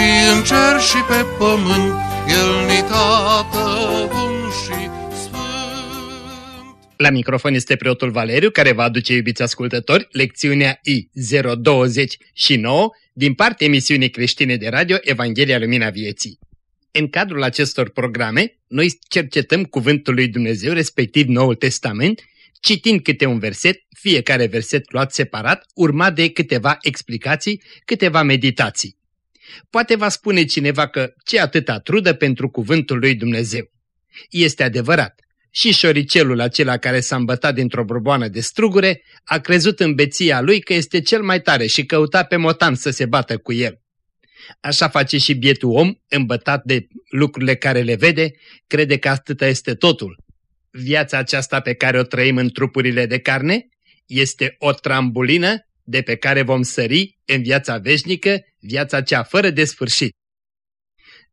și în cer și pe pământ, El ni tată bun și sfânt. La microfon este preotul Valeriu care va aduce, iubiți ascultători, lecțiunea I029 din partea emisiunii creștine de radio Evanghelia Lumina Vieții. În cadrul acestor programe, noi cercetăm Cuvântul lui Dumnezeu, respectiv Noul Testament, citind câte un verset, fiecare verset luat separat, urmat de câteva explicații, câteva meditații. Poate va spune cineva că ce atâta trudă pentru Cuvântul lui Dumnezeu. Este adevărat. Și șoricelul acela care s-a îmbătat dintr-o borboană de strugure a crezut în beția lui că este cel mai tare și căuta pe motan să se bată cu el. Așa face și bietul om, îmbătat de lucrurile care le vede, crede că atâta este totul. Viața aceasta pe care o trăim în trupurile de carne este o trambulină de pe care vom sări în viața veșnică, viața cea fără de sfârșit.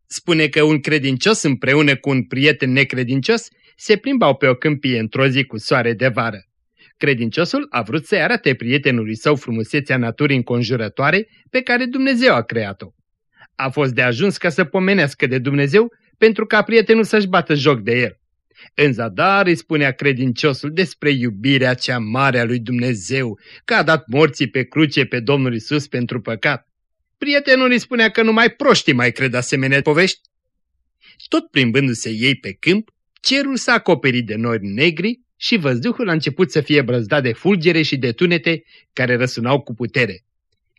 Spune că un credincios împreună cu un prieten necredincios se plimbau pe o câmpie într-o zi cu soare de vară. Credinciosul a vrut să-i arate prietenului său frumusețea naturii înconjurătoare pe care Dumnezeu a creat-o. A fost de ajuns ca să pomenească de Dumnezeu pentru ca prietenul să-și bată joc de el. În zadar îi spunea credinciosul despre iubirea cea mare a lui Dumnezeu, că a dat morții pe cruce pe Domnul Isus pentru păcat. Prietenul îi spunea că numai proștii mai cred asemenea povești. Tot plimbându-se ei pe câmp, cerul s-a acoperit de nori negri și văzduhul a început să fie brăzdat de fulgere și de tunete care răsunau cu putere.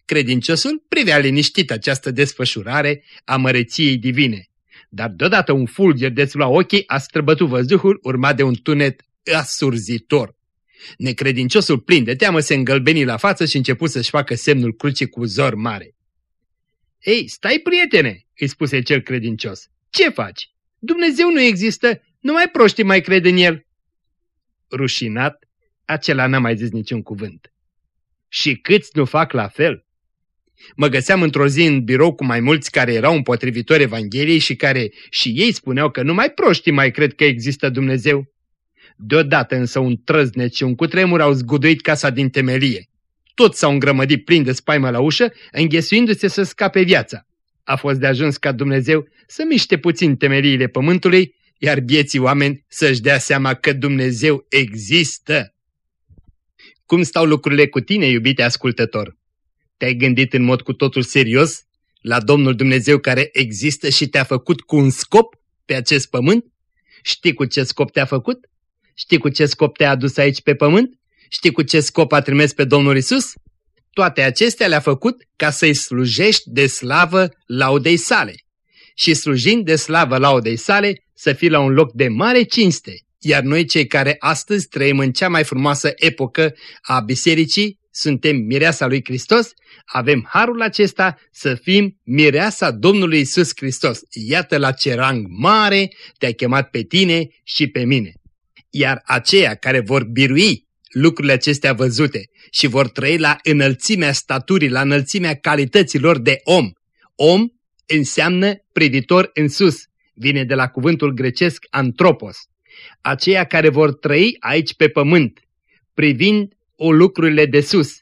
Credinciosul privea liniștit această desfășurare a măreției divine, dar deodată un fulger de la ochii a străbătut văzduhul urmat de un tunet asurzitor. Necredinciosul plin de teamă se îngălbeni la față și început să-și facă semnul crucii cu zor mare. Ei, stai prietene, îi spuse cel credincios. Ce faci? Dumnezeu nu există, numai proștii mai cred în el. Rușinat, acela n-a mai zis niciun cuvânt. Și câți nu fac la fel? Mă găseam într-o zi în birou cu mai mulți care erau împotrivitori Evangheliei și care și ei spuneau că numai proștii mai cred că există Dumnezeu. Deodată însă un trăznet și un cutremur au zguduit casa din temelie. Toți s-au îngrămădit plin de spaimă la ușă, înghesuindu-se să scape viața. A fost de ajuns ca Dumnezeu să miște puțin temeliile pământului, iar vieții oameni să-și dea seama că Dumnezeu există. Cum stau lucrurile cu tine, iubite ascultător? Te-ai gândit în mod cu totul serios la Domnul Dumnezeu care există și te-a făcut cu un scop pe acest pământ? Știi cu ce scop te-a făcut? Știi cu ce scop te-a adus aici pe pământ? Știi cu ce scop a trimis pe Domnul Isus? Toate acestea le-a făcut ca să-i slujești de slavă laudei sale. Și slujind de slavă laudei sale, să fii la un loc de mare cinste. Iar noi cei care astăzi trăim în cea mai frumoasă epocă a bisericii, suntem mireasa lui Hristos, avem harul acesta să fim mireasa Domnului Isus Hristos. Iată la ce rang mare te-a chemat pe tine și pe mine. Iar aceia care vor birui lucrurile acestea văzute și vor trăi la înălțimea staturii, la înălțimea calităților de om. Om înseamnă privitor în sus, vine de la cuvântul grecesc antropos. Aceia care vor trăi aici pe pământ, privind o lucrurile de sus,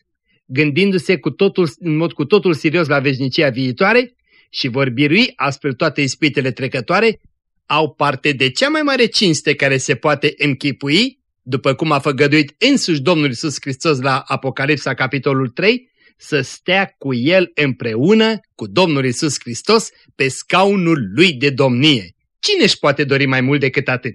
gândindu-se cu totul, în mod cu totul serios la veșnicia viitoare și vor birui astfel toate ispitele trecătoare, au parte de cea mai mare cinste care se poate închipui, după cum a făgăduit însuși Domnul Isus Hristos la Apocalipsa capitolul 3, să stea cu El împreună cu Domnul Isus Hristos pe scaunul Lui de domnie. Cine își poate dori mai mult decât atât?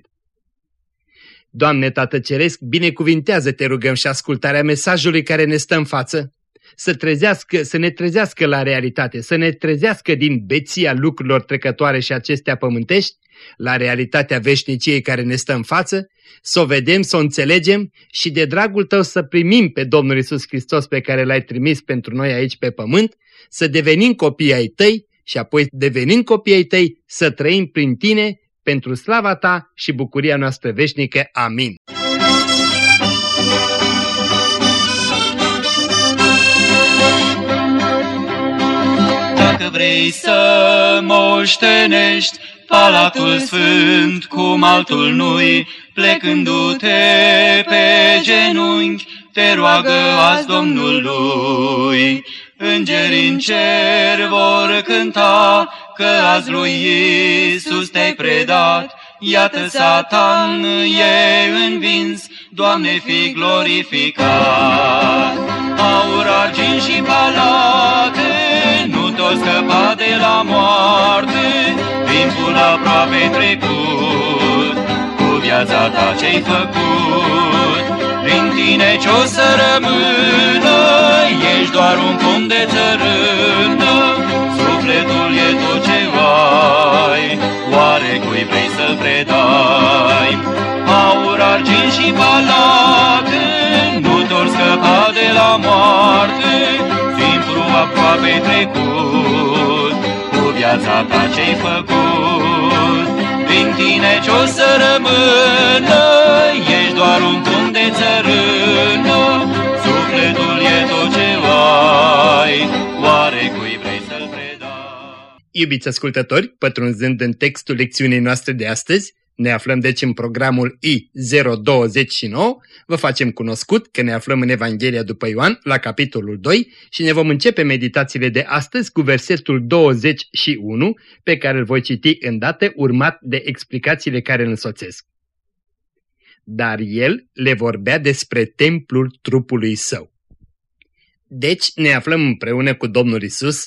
Doamne Tată Ceresc, binecuvintează, te rugăm, și ascultarea mesajului care ne stă în față, să, trezească, să ne trezească la realitate, să ne trezească din beția lucrurilor trecătoare și acestea pământești, la realitatea veșniciei care ne stă în față, să o vedem, să o înțelegem și de dragul tău să primim pe Domnul Isus Hristos pe care l-ai trimis pentru noi aici pe pământ, să devenim copii ai tăi și apoi devenind copiii tăi să trăim prin tine pentru slava ta și bucuria noastră veșnică. Amin. Dacă vrei să moștenești Palatul Sfânt cum altul nu-i, plecându-te pe genunchi, te roagă azi Domnului. Îngerii în cer vor cânta că azi lui Iisus te-ai predat, Iată Satan e învins, Doamne fi glorificat. Aur, argint și palate, nu tot scăpa de la moarte, timpul aproape trecut, cu viața ta ce-ai făcut. Prin tine ce-o să rămână, ești doar un pom de țărână, argint și palate, nu te scăpa de la moarte, timpul aproape trecut, cu viața ta ce-ai făcut. Prin tine ce-o să rămână, ești doar un pom de țărână, sufletul e tot ce ai, oare cui vrei să-l predai? Iubiți ascultători, pătrunzând în textul lecțiunii noastre de astăzi, ne aflăm deci în programul I029, vă facem cunoscut că ne aflăm în Evanghelia după Ioan, la capitolul 2 și ne vom începe meditațiile de astăzi cu versetul 21, pe care îl voi citi îndată, urmat de explicațiile care îl însoțesc. Dar el le vorbea despre templul trupului său. Deci ne aflăm împreună cu Domnul Isus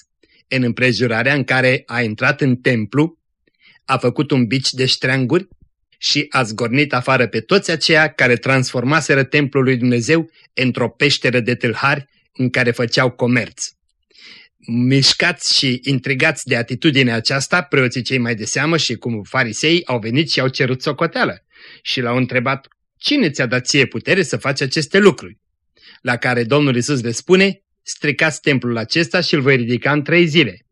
în împrejurarea în care a intrat în templu, a făcut un bici de ștreanguri și a zgornit afară pe toți aceia care transformaseră templul lui Dumnezeu într-o peșteră de tâlhari în care făceau comerț. Mișcați și intrigați de atitudinea aceasta, preoții cei mai de seamă și cum farisei au venit și au cerut socoteală și l-au întrebat, cine ți-a dat ție putere să faci aceste lucruri? La care Domnul Isus le spune, stricați templul acesta și îl voi ridica în trei zile.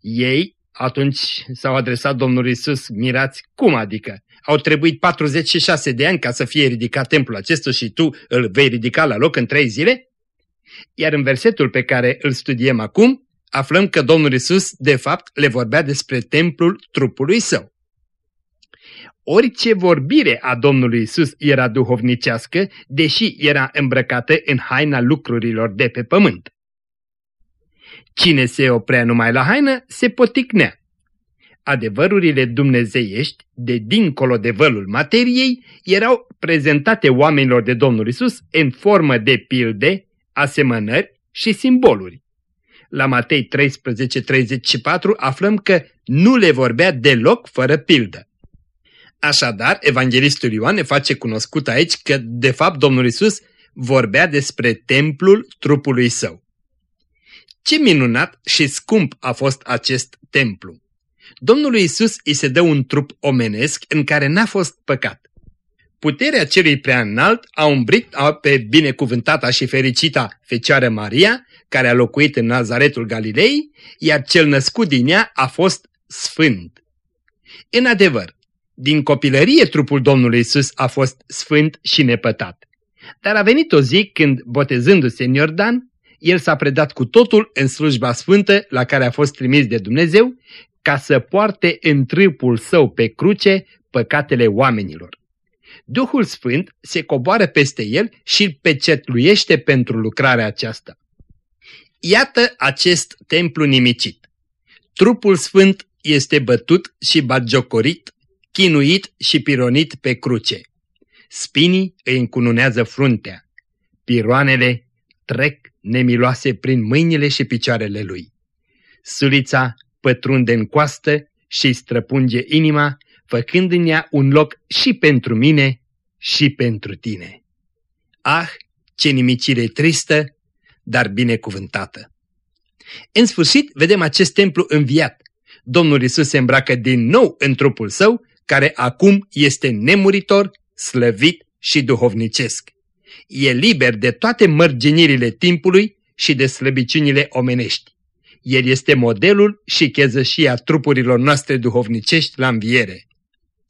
Ei atunci s-au adresat Domnului Isus mirați, cum adică? Au trebuit 46 de ani ca să fie ridicat templul acesta și tu îl vei ridica la loc în trei zile? Iar în versetul pe care îl studiem acum, aflăm că Domnul Isus, de fapt, le vorbea despre templul trupului său. Orice vorbire a Domnului Isus era duhovnicească, deși era îmbrăcată în haina lucrurilor de pe pământ. Cine se oprea numai la haină, se poticnea. Adevărurile dumnezeiești, de dincolo de vălul materiei, erau prezentate oamenilor de Domnul Isus în formă de pilde, asemănări și simboluri. La Matei 13:34 aflăm că nu le vorbea deloc fără pildă. Așadar, evanghelistul Ioan ne face cunoscut aici că, de fapt, Domnul Isus vorbea despre templul trupului său. Ce minunat și scump a fost acest templu! Domnului Isus îi se dă un trup omenesc în care n-a fost păcat. Puterea celui prea înalt a umbrit pe binecuvântata și fericita Fecioară Maria, care a locuit în Nazaretul Galilei, iar cel născut din ea a fost sfânt. În adevăr, din copilărie trupul Domnului Isus a fost sfânt și nepătat. Dar a venit o zi când, botezându-se în Iordan, el s-a predat cu totul în slujba sfântă la care a fost trimis de Dumnezeu, ca să poarte în trâpul său pe cruce păcatele oamenilor. Duhul Sfânt se coboară peste el și îl pecetluiește pentru lucrarea aceasta. Iată acest templu nimicit. Trupul Sfânt este bătut și bagiocorit, chinuit și pironit pe cruce. Spinii îi încununează fruntea. Piroanele trec nemiloase prin mâinile și picioarele lui. Sulița pătrunde în coastă și străpunge inima, făcând în ea un loc și pentru mine și pentru tine. Ah, ce nimicire tristă, dar binecuvântată! În sfârșit, vedem acest templu înviat. Domnul Isus se îmbracă din nou în trupul său, care acum este nemuritor, slăvit și duhovnicesc. E liber de toate mărginirile timpului și de slăbiciunile omenești. El este modelul și chezășia trupurilor noastre duhovnicești la înviere.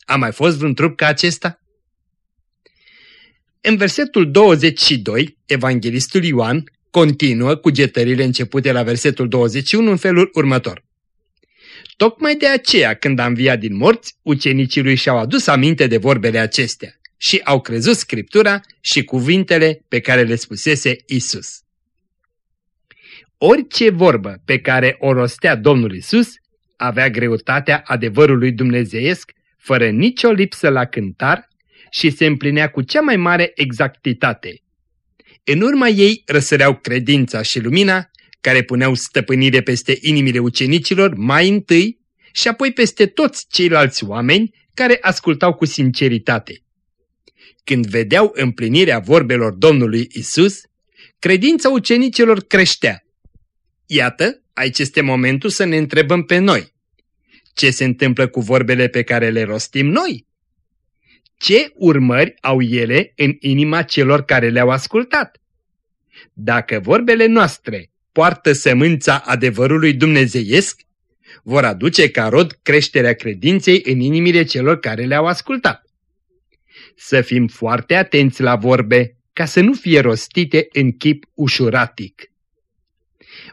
A mai fost vreun trup ca acesta? În versetul 22, evanghelistul Ioan continuă cu getările începute la versetul 21 în felul următor. Tocmai de aceea, când a înviat din morți, ucenicii lui și-au adus aminte de vorbele acestea și au crezut Scriptura și cuvintele pe care le spusese Isus. Orice vorbă pe care o rostea Domnul Isus avea greutatea adevărului dumnezeiesc, fără nicio lipsă la cântar și se împlinea cu cea mai mare exactitate. În urma ei răsăreau credința și lumina, care puneau stăpânire peste inimile ucenicilor mai întâi și apoi peste toți ceilalți oameni care ascultau cu sinceritate. Când vedeau împlinirea vorbelor Domnului Isus, credința ucenicilor creștea. Iată, aici este momentul să ne întrebăm pe noi. Ce se întâmplă cu vorbele pe care le rostim noi? Ce urmări au ele în inima celor care le-au ascultat? Dacă vorbele noastre poartă sămânța adevărului dumnezeiesc, vor aduce ca rod creșterea credinței în inimile celor care le-au ascultat. Să fim foarte atenți la vorbe, ca să nu fie rostite în chip ușuratic.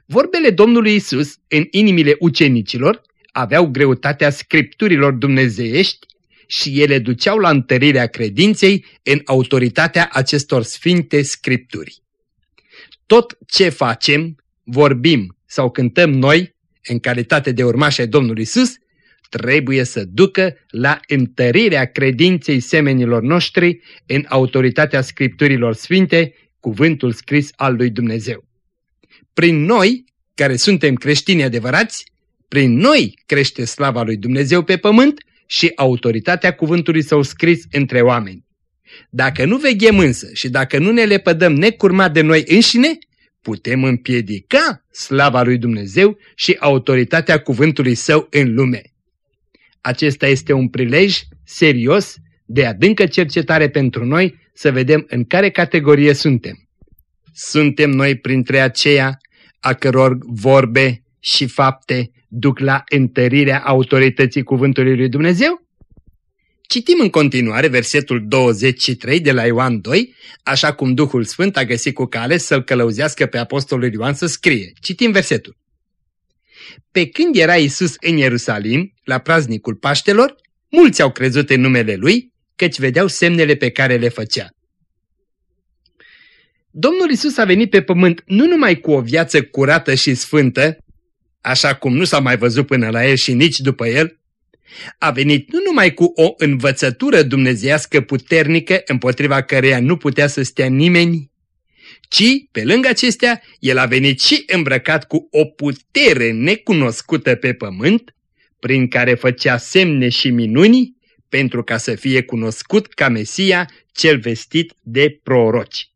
Vorbele Domnului Isus în inimile ucenicilor aveau greutatea scripturilor dumnezeiești și ele duceau la întărirea credinței în autoritatea acestor sfinte scripturi. Tot ce facem, vorbim sau cântăm noi, în calitate de urmași ai Domnului Isus, trebuie să ducă la întărirea credinței semenilor noștri în autoritatea scripturilor sfinte, cuvântul scris al lui Dumnezeu. Prin noi, care suntem creștini adevărați, prin noi crește slava lui Dumnezeu pe pământ și autoritatea cuvântului său scris între oameni. Dacă nu veghem însă și dacă nu ne lepădăm necurmat de noi înșine, putem împiedica slava lui Dumnezeu și autoritatea cuvântului său în lume. Acesta este un prilej serios de adâncă cercetare pentru noi să vedem în care categorie suntem. Suntem noi printre aceia a căror vorbe și fapte duc la întărirea autorității cuvântului lui Dumnezeu? Citim în continuare versetul 23 de la Ioan 2, așa cum Duhul Sfânt a găsit cu cale să-l călăuzească pe apostolul Ioan să scrie. Citim versetul. Pe când era Isus în Ierusalim, la praznicul Paștelor, mulți au crezut în numele Lui, căci vedeau semnele pe care le făcea. Domnul Isus a venit pe pământ nu numai cu o viață curată și sfântă, așa cum nu s-a mai văzut până la el și nici după el, a venit nu numai cu o învățătură dumnezească puternică împotriva căreia nu putea să stea nimeni, ci, pe lângă acestea, el a venit și îmbrăcat cu o putere necunoscută pe pământ, prin care făcea semne și minuni, pentru ca să fie cunoscut ca Mesia cel vestit de proroci.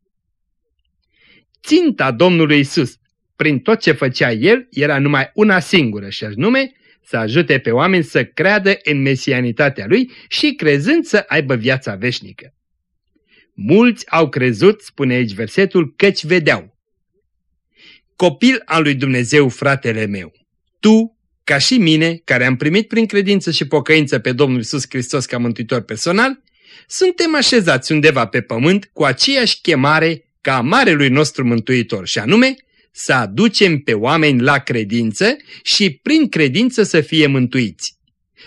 Ținta Domnului Isus, prin tot ce făcea El, era numai una singură și anume să ajute pe oameni să creadă în mesianitatea Lui și crezând să aibă viața veșnică. Mulți au crezut, spune aici versetul, căci vedeau. Copil al lui Dumnezeu, fratele meu, tu, ca și mine, care am primit prin credință și pocăință pe Domnul Isus Hristos ca mântuitor personal, suntem așezați undeva pe pământ cu aceeași chemare ca marelui nostru mântuitor și anume să aducem pe oameni la credință și prin credință să fie mântuiți.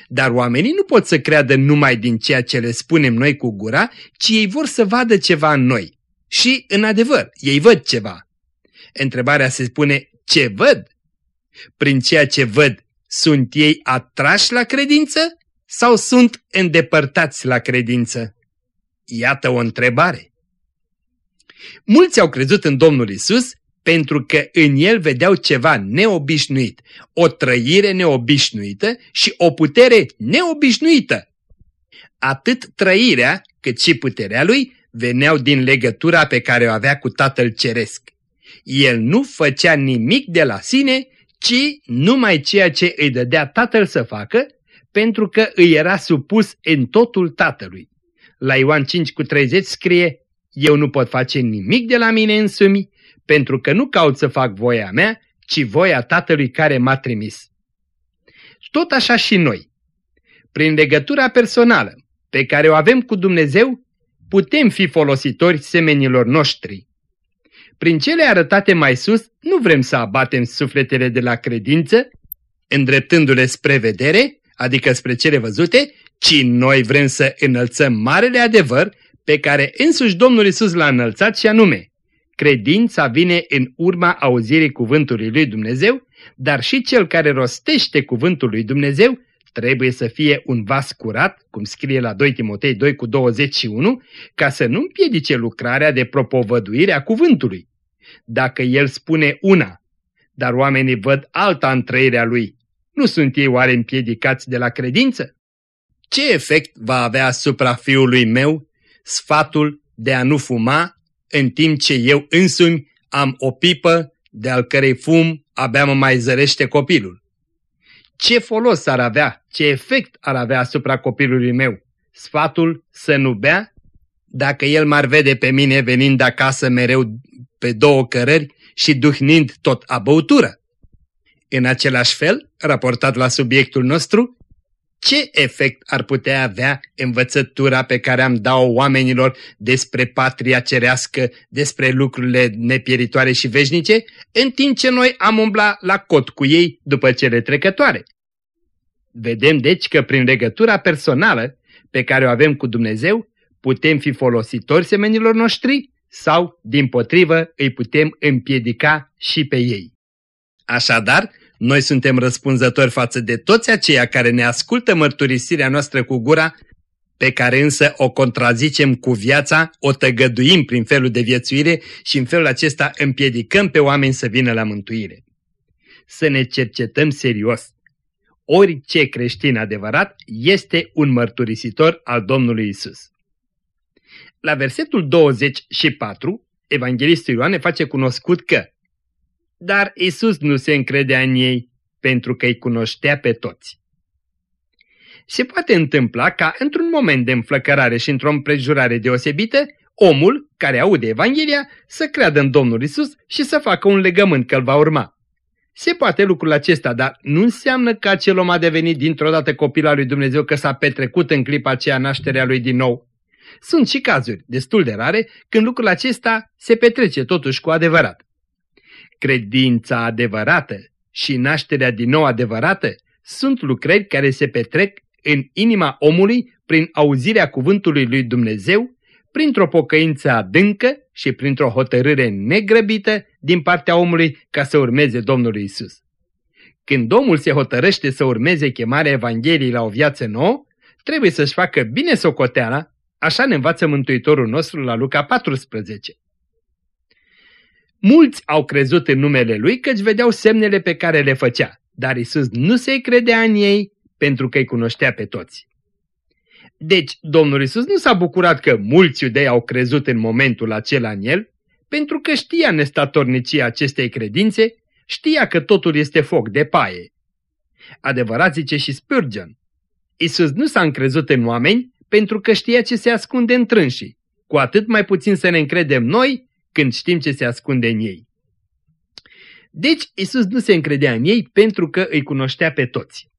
Dar oamenii nu pot să creadă numai din ceea ce le spunem noi cu gura, ci ei vor să vadă ceva în noi. Și, în adevăr, ei văd ceva. Întrebarea se spune, ce văd? Prin ceea ce văd, sunt ei atrași la credință sau sunt îndepărtați la credință? Iată o întrebare. Mulți au crezut în Domnul Isus pentru că în el vedeau ceva neobișnuit, o trăire neobișnuită și o putere neobișnuită. Atât trăirea cât și puterea lui veneau din legătura pe care o avea cu Tatăl Ceresc. El nu făcea nimic de la sine, ci numai ceea ce îi dădea Tatăl să facă, pentru că îi era supus în totul Tatălui. La Ioan 5 cu 30 scrie, Eu nu pot face nimic de la mine însumi, pentru că nu caut să fac voia mea, ci voia Tatălui care m-a trimis. Tot așa și noi. Prin legătura personală pe care o avem cu Dumnezeu, putem fi folositori semenilor noștri. Prin cele arătate mai sus, nu vrem să abatem sufletele de la credință, îndreptându-le spre vedere, adică spre cele văzute, ci noi vrem să înălțăm marele adevăr pe care însuși Domnul Isus l-a înălțat și anume, credința vine în urma auzirii cuvântului lui Dumnezeu, dar și cel care rostește cuvântul lui Dumnezeu trebuie să fie un vas curat, cum scrie la 2 Timotei 2 cu 21, ca să nu împiedice lucrarea de propovăduire a cuvântului. Dacă el spune una, dar oamenii văd alta în trăirea lui, nu sunt ei oare împiedicați de la credință? Ce efect va avea asupra fiului meu sfatul de a nu fuma, în timp ce eu însumi am o pipă de al cărei fum abia mă mai zărește copilul? Ce folos ar avea, ce efect ar avea asupra copilului meu? Sfatul să nu bea? Dacă el m-ar vede pe mine venind acasă mereu pe două cărări și duhnind tot a băutură. În același fel, raportat la subiectul nostru, ce efect ar putea avea învățătura pe care am dat-o oamenilor despre patria cerească, despre lucrurile nepieritoare și veșnice, în timp ce noi am umblat la cot cu ei după cele trecătoare? Vedem deci că prin legătura personală pe care o avem cu Dumnezeu, putem fi folositori semenilor noștri sau, din potrivă, îi putem împiedica și pe ei. Așadar, noi suntem răspunzători față de toți aceia care ne ascultă mărturisirea noastră cu gura, pe care însă o contrazicem cu viața, o tăgăduim prin felul de viețuire și în felul acesta împiedicăm pe oameni să vină la mântuire. Să ne cercetăm serios. Orice creștin adevărat este un mărturisitor al Domnului Isus. La versetul 24, Evanghelistul Ioan ne face cunoscut că dar Isus nu se încredea în ei pentru că îi cunoștea pe toți. Se poate întâmpla ca într-un moment de înflăcărare și într-o împrejurare deosebită, omul care aude Evanghelia să creadă în Domnul Isus și să facă un legământ că îl va urma. Se poate lucrul acesta, dar nu înseamnă că acel om a devenit dintr-o dată copil al lui Dumnezeu că s-a petrecut în clipa aceea nașterea lui din nou. Sunt și cazuri, destul de rare, când lucrul acesta se petrece totuși cu adevărat. Credința adevărată și nașterea din nou adevărată sunt lucrări care se petrec în inima omului prin auzirea cuvântului lui Dumnezeu, printr-o pocăință adâncă și printr-o hotărâre negrăbită din partea omului ca să urmeze Domnul Isus. Când omul se hotărăște să urmeze chemarea Evangheliei la o viață nouă, trebuie să-și facă bine socoteala, așa ne învață Mântuitorul nostru la Luca 14. Mulți au crezut în numele lui căci vedeau semnele pe care le făcea, dar Isus nu se credea în ei pentru că îi cunoștea pe toți. Deci, Domnul Isus nu s-a bucurat că mulți iudei au crezut în momentul acela în el, pentru că știa nestatornicia acestei credințe, știa că totul este foc de paie. Adevărat zice și Spurgeon, Isus nu s-a încrezut în oameni pentru că știa ce se ascunde în trânsii, cu atât mai puțin să ne încredem noi când știm ce se ascunde în ei. Deci Isus nu se încredea în ei pentru că îi cunoștea pe toți.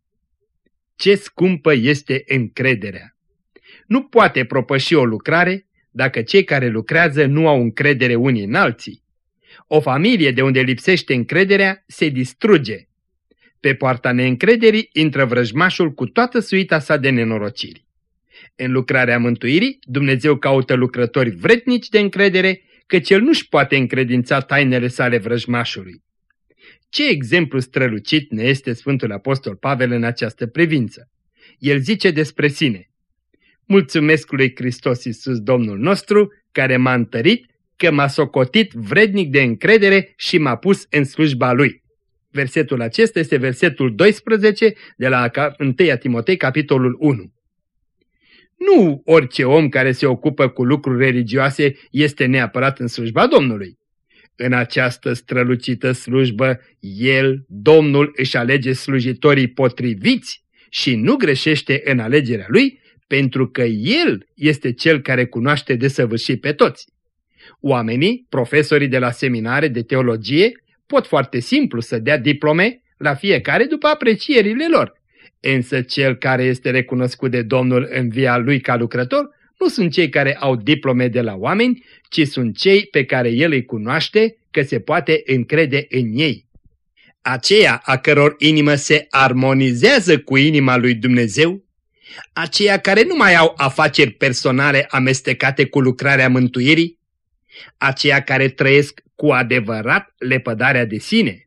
Ce scumpă este încrederea! Nu poate propăși o lucrare dacă cei care lucrează nu au încredere unii în alții. O familie de unde lipsește încrederea se distruge. Pe poarta neîncrederii intră vrăjmașul cu toată suita sa de nenorociri. În lucrarea mântuirii, Dumnezeu caută lucrători vrednici de încredere că cel nu-și poate încredința tainele sale vrăjmașului. Ce exemplu strălucit ne este Sfântul Apostol Pavel în această privință? El zice despre sine, Mulțumesc lui Hristos Iisus Domnul nostru, care m-a întărit, că m-a socotit vrednic de încredere și m-a pus în slujba lui. Versetul acesta este versetul 12 de la 1 Timotei, capitolul 1. Nu orice om care se ocupă cu lucruri religioase este neapărat în slujba Domnului. În această strălucită slujbă, El, Domnul, își alege slujitorii potriviți și nu greșește în alegerea Lui, pentru că El este Cel care cunoaște desăvârșit pe toți. Oamenii, profesorii de la seminare de teologie, pot foarte simplu să dea diplome la fiecare după aprecierile lor. Însă cel care este recunoscut de Domnul în via lui ca lucrător nu sunt cei care au diplome de la oameni, ci sunt cei pe care el îi cunoaște că se poate încrede în ei. Aceia a căror inimă se armonizează cu inima lui Dumnezeu, aceia care nu mai au afaceri personale amestecate cu lucrarea mântuirii, aceia care trăiesc cu adevărat lepădarea de sine,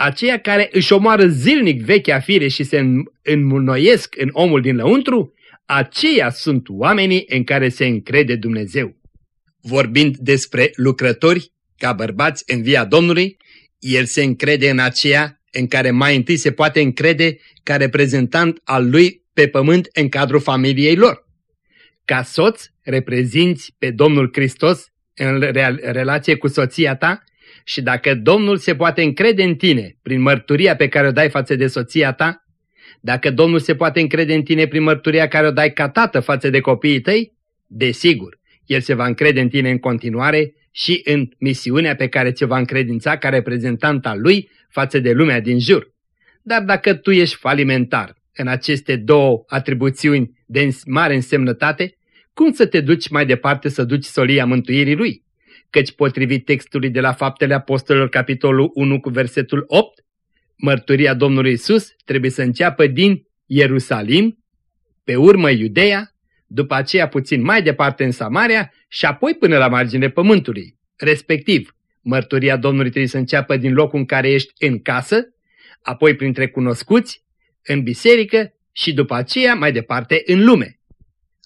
aceia care își omoară zilnic vechea fire și se înmunoiesc în omul din lăuntru, aceia sunt oamenii în care se încrede Dumnezeu. Vorbind despre lucrători, ca bărbați în via Domnului, el se încrede în aceea în care mai întâi se poate încrede ca reprezentant al lui pe pământ în cadrul familiei lor. Ca soț, reprezinți pe Domnul Hristos în relație cu soția ta și dacă Domnul se poate încrede în tine prin mărturia pe care o dai față de soția ta, dacă Domnul se poate încrede în tine prin mărturia care o dai ca tată față de copiii tăi, desigur, El se va încrede în tine în continuare și în misiunea pe care ți-o va încredința ca reprezentant al Lui față de lumea din jur. Dar dacă tu ești falimentar în aceste două atribuțiuni de mare însemnătate, cum să te duci mai departe să duci solia mântuirii Lui? Căci potrivit textului de la Faptele Apostolilor, capitolul 1 cu versetul 8, mărturia Domnului Isus trebuie să înceapă din Ierusalim, pe urmă Iudeea, după aceea puțin mai departe în Samaria și apoi până la marginea pământului. Respectiv, mărturia Domnului trebuie să înceapă din locul în care ești în casă, apoi printre cunoscuți, în biserică și după aceea mai departe în lume.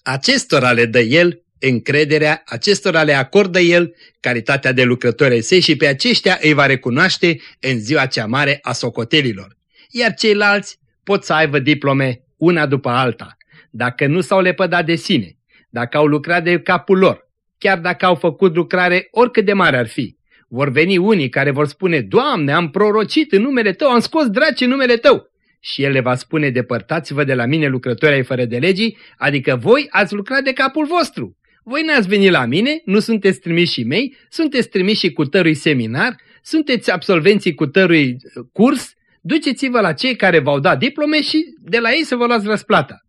Acestora le dă El încrederea, acestora le acordă El calitatea de lucrători ai săi și pe aceștia îi va recunoaște în ziua cea mare a socotelilor. Iar ceilalți pot să aibă diplome una după alta, dacă nu s-au lepădat de sine, dacă au lucrat de capul lor, chiar dacă au făcut lucrare oricât de mare ar fi. Vor veni unii care vor spune, Doamne, am prorocit în numele Tău, am scos draci în numele Tău. Și El le va spune, depărtați-vă de la mine lucrători ai fără de legii, adică voi ați lucrat de capul vostru. Voi n-ați venit la mine, nu sunteți trimiși mei, sunteți trimiși cu tărui seminar, sunteți absolvenții cu tărui uh, curs, duceți-vă la cei care v-au dat diplome și de la ei să vă luați răsplata.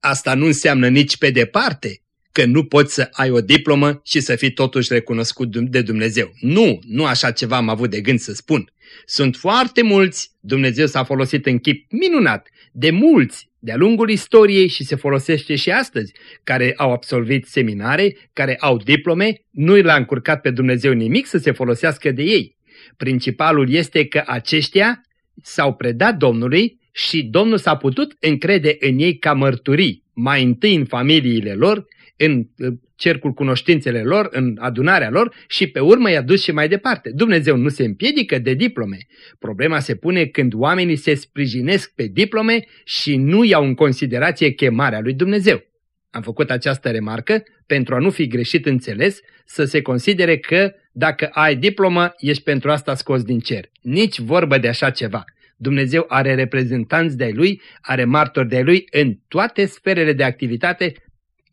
Asta nu înseamnă nici pe departe că nu poți să ai o diplomă și să fii totuși recunoscut de Dumnezeu. Nu, nu așa ceva am avut de gând să spun. Sunt foarte mulți, Dumnezeu s-a folosit în chip minunat, de mulți de-a lungul istoriei și se folosește și astăzi, care au absolvit seminare, care au diplome, nu l-a încurcat pe Dumnezeu nimic să se folosească de ei. Principalul este că aceștia s-au predat Domnului și Domnul s-a putut încrede în ei ca mărturii, mai întâi în familiile lor, în cercul cunoștințele lor, în adunarea lor și pe urmă i-a dus și mai departe. Dumnezeu nu se împiedică de diplome. Problema se pune când oamenii se sprijinesc pe diplome și nu iau în considerație chemarea lui Dumnezeu. Am făcut această remarcă pentru a nu fi greșit înțeles să se considere că dacă ai diplomă, ești pentru asta scos din cer. Nici vorbă de așa ceva. Dumnezeu are reprezentanți de-ai Lui, are martori de-ai Lui în toate sferele de activitate,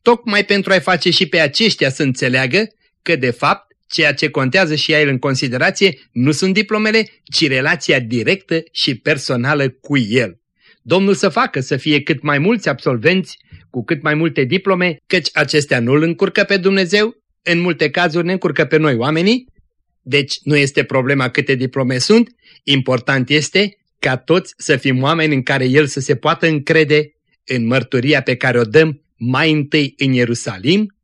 tocmai pentru a-i face și pe aceștia să înțeleagă că, de fapt, ceea ce contează și el în considerație nu sunt diplomele, ci relația directă și personală cu el. Domnul să facă să fie cât mai mulți absolvenți cu cât mai multe diplome, căci acestea nu îl încurcă pe Dumnezeu, în multe cazuri ne încurcă pe noi oamenii, deci nu este problema câte diplome sunt, important este ca toți să fim oameni în care El să se poată încrede în mărturia pe care o dăm mai întâi în Ierusalim,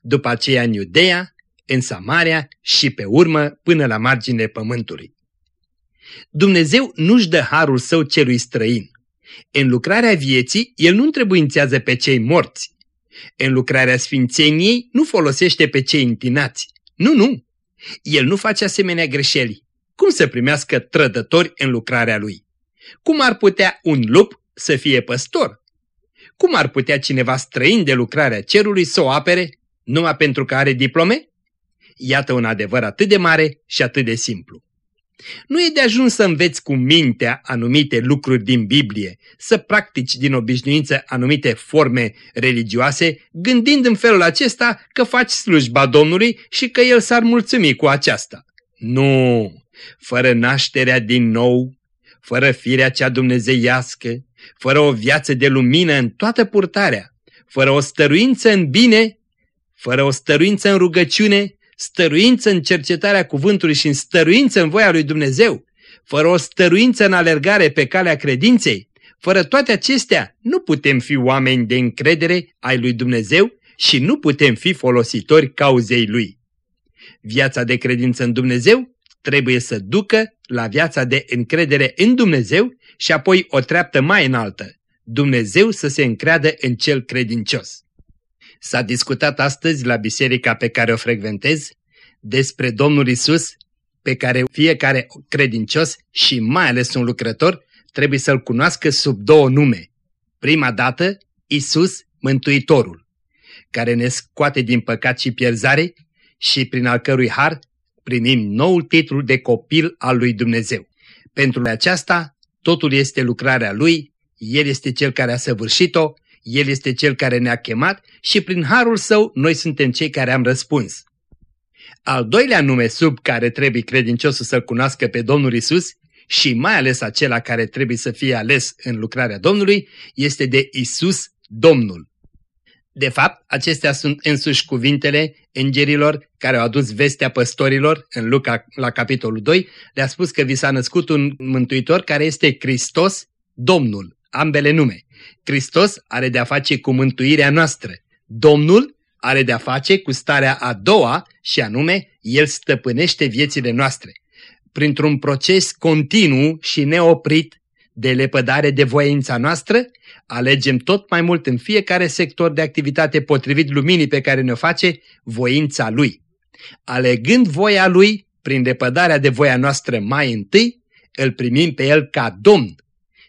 după aceea în Iudeea, în Samaria și pe urmă până la marginile pământului. Dumnezeu nu-și dă harul său celui străin. În lucrarea vieții, El nu întrebuințează pe cei morți. În lucrarea sfințeniei nu folosește pe cei întinați. Nu, nu. El nu face asemenea greșeli. Cum să primească trădători în lucrarea lui? Cum ar putea un lup să fie păstor? Cum ar putea cineva străin de lucrarea cerului să o apere numai pentru că are diplome? Iată un adevăr atât de mare și atât de simplu. Nu e de ajuns să înveți cu mintea anumite lucruri din Biblie, să practici din obișnuință anumite forme religioase, gândind în felul acesta că faci slujba Domnului și că El s-ar mulțumi cu aceasta. Nu! fără nașterea din nou, fără firea cea dumnezeiască, fără o viață de lumină în toată purtarea, fără o stăruință în bine, fără o stăruință în rugăciune, stăruință în cercetarea cuvântului și în stăruință în voia lui Dumnezeu, fără o stăruință în alergare pe calea credinței, fără toate acestea nu putem fi oameni de încredere ai lui Dumnezeu și nu putem fi folositori cauzei lui. Viața de credință în Dumnezeu trebuie să ducă la viața de încredere în Dumnezeu și apoi o treaptă mai înaltă, Dumnezeu să se încreadă în cel credincios. S-a discutat astăzi la biserica pe care o frecventez despre Domnul Isus, pe care fiecare credincios și mai ales un lucrător trebuie să-L cunoască sub două nume. Prima dată, Isus Mântuitorul, care ne scoate din păcat și pierzare și prin al cărui har primim noul titlu de copil al lui Dumnezeu. Pentru aceasta, totul este lucrarea Lui, El este Cel care a săvârșit-o, El este Cel care ne-a chemat și prin harul Său noi suntem cei care am răspuns. Al doilea nume sub care trebuie credinciosul să-L cunoască pe Domnul Isus și mai ales acela care trebuie să fie ales în lucrarea Domnului este de Isus Domnul. De fapt, acestea sunt însuși cuvintele îngerilor care au adus vestea păstorilor în Luca la capitolul 2, le-a spus că vi s-a născut un mântuitor care este Hristos, Domnul, ambele nume. Hristos are de-a face cu mântuirea noastră. Domnul are de-a face cu starea a doua și anume, El stăpânește viețile noastre. Printr-un proces continuu și neoprit de lepădare de voința noastră, alegem tot mai mult în fiecare sector de activitate potrivit luminii pe care ne-o face voința Lui. Alegând voia Lui, prin lepădarea de voia noastră mai întâi, îl primim pe El ca Domn.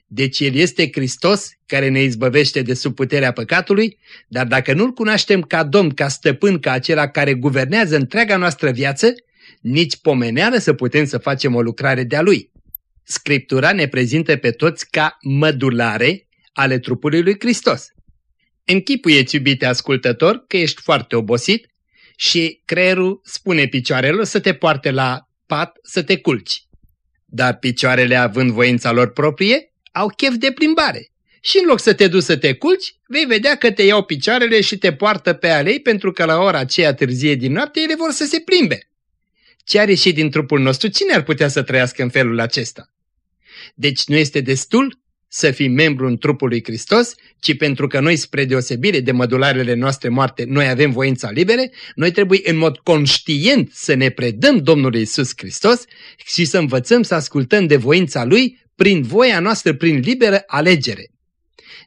Deci El este Hristos care ne izbăvește de sub puterea păcatului, dar dacă nu-L cunoaștem ca Domn, ca stăpân, ca acela care guvernează întreaga noastră viață, nici pomeneală să putem să facem o lucrare de-a Lui. Scriptura ne prezintă pe toți ca mădulare ale trupului lui Hristos. Închipuieți, iubite ascultător, că ești foarte obosit și creierul spune picioarelor să te poarte la pat să te culci. Dar picioarele având voința lor proprie, au chef de plimbare. Și în loc să te duci să te culci, vei vedea că te iau picioarele și te poartă pe alei pentru că la ora aceea târzie din noapte ele vor să se plimbe. Ce are și din trupul nostru, cine ar putea să trăiască în felul acesta? Deci nu este destul să fim membru în trupul lui Hristos, ci pentru că noi, spre deosebire de mădularele noastre moarte, noi avem voința libere, noi trebuie în mod conștient să ne predăm Domnului Isus Hristos și să învățăm să ascultăm de voința Lui prin voia noastră, prin liberă alegere.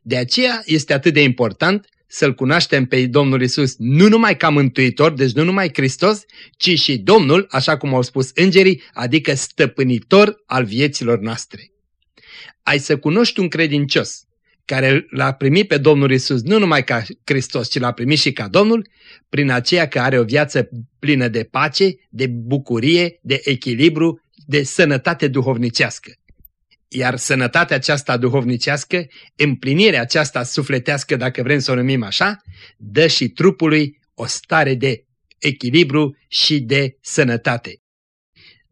De aceea este atât de important să-L cunoaștem pe Domnul Isus nu numai ca mântuitor, deci nu numai Hristos, ci și Domnul, așa cum au spus îngerii, adică stăpânitor al vieților noastre. Ai să cunoști un credincios care l-a primit pe Domnul Isus nu numai ca Hristos, ci l-a primit și ca Domnul, prin aceea că are o viață plină de pace, de bucurie, de echilibru, de sănătate duhovnicească. Iar sănătatea aceasta duhovnicească, împlinirea aceasta sufletească, dacă vrem să o numim așa, dă și trupului o stare de echilibru și de sănătate.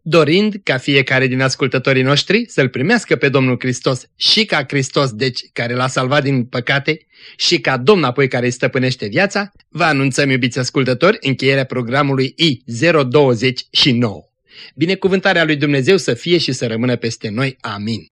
Dorind ca fiecare din ascultătorii noștri să-L primească pe Domnul Hristos și ca Hristos, deci, care l-a salvat din păcate, și ca Domn apoi care îi stăpânește viața, vă anunțăm, iubiți ascultători, încheierea programului I029. Binecuvântarea lui Dumnezeu să fie și să rămână peste noi. Amin.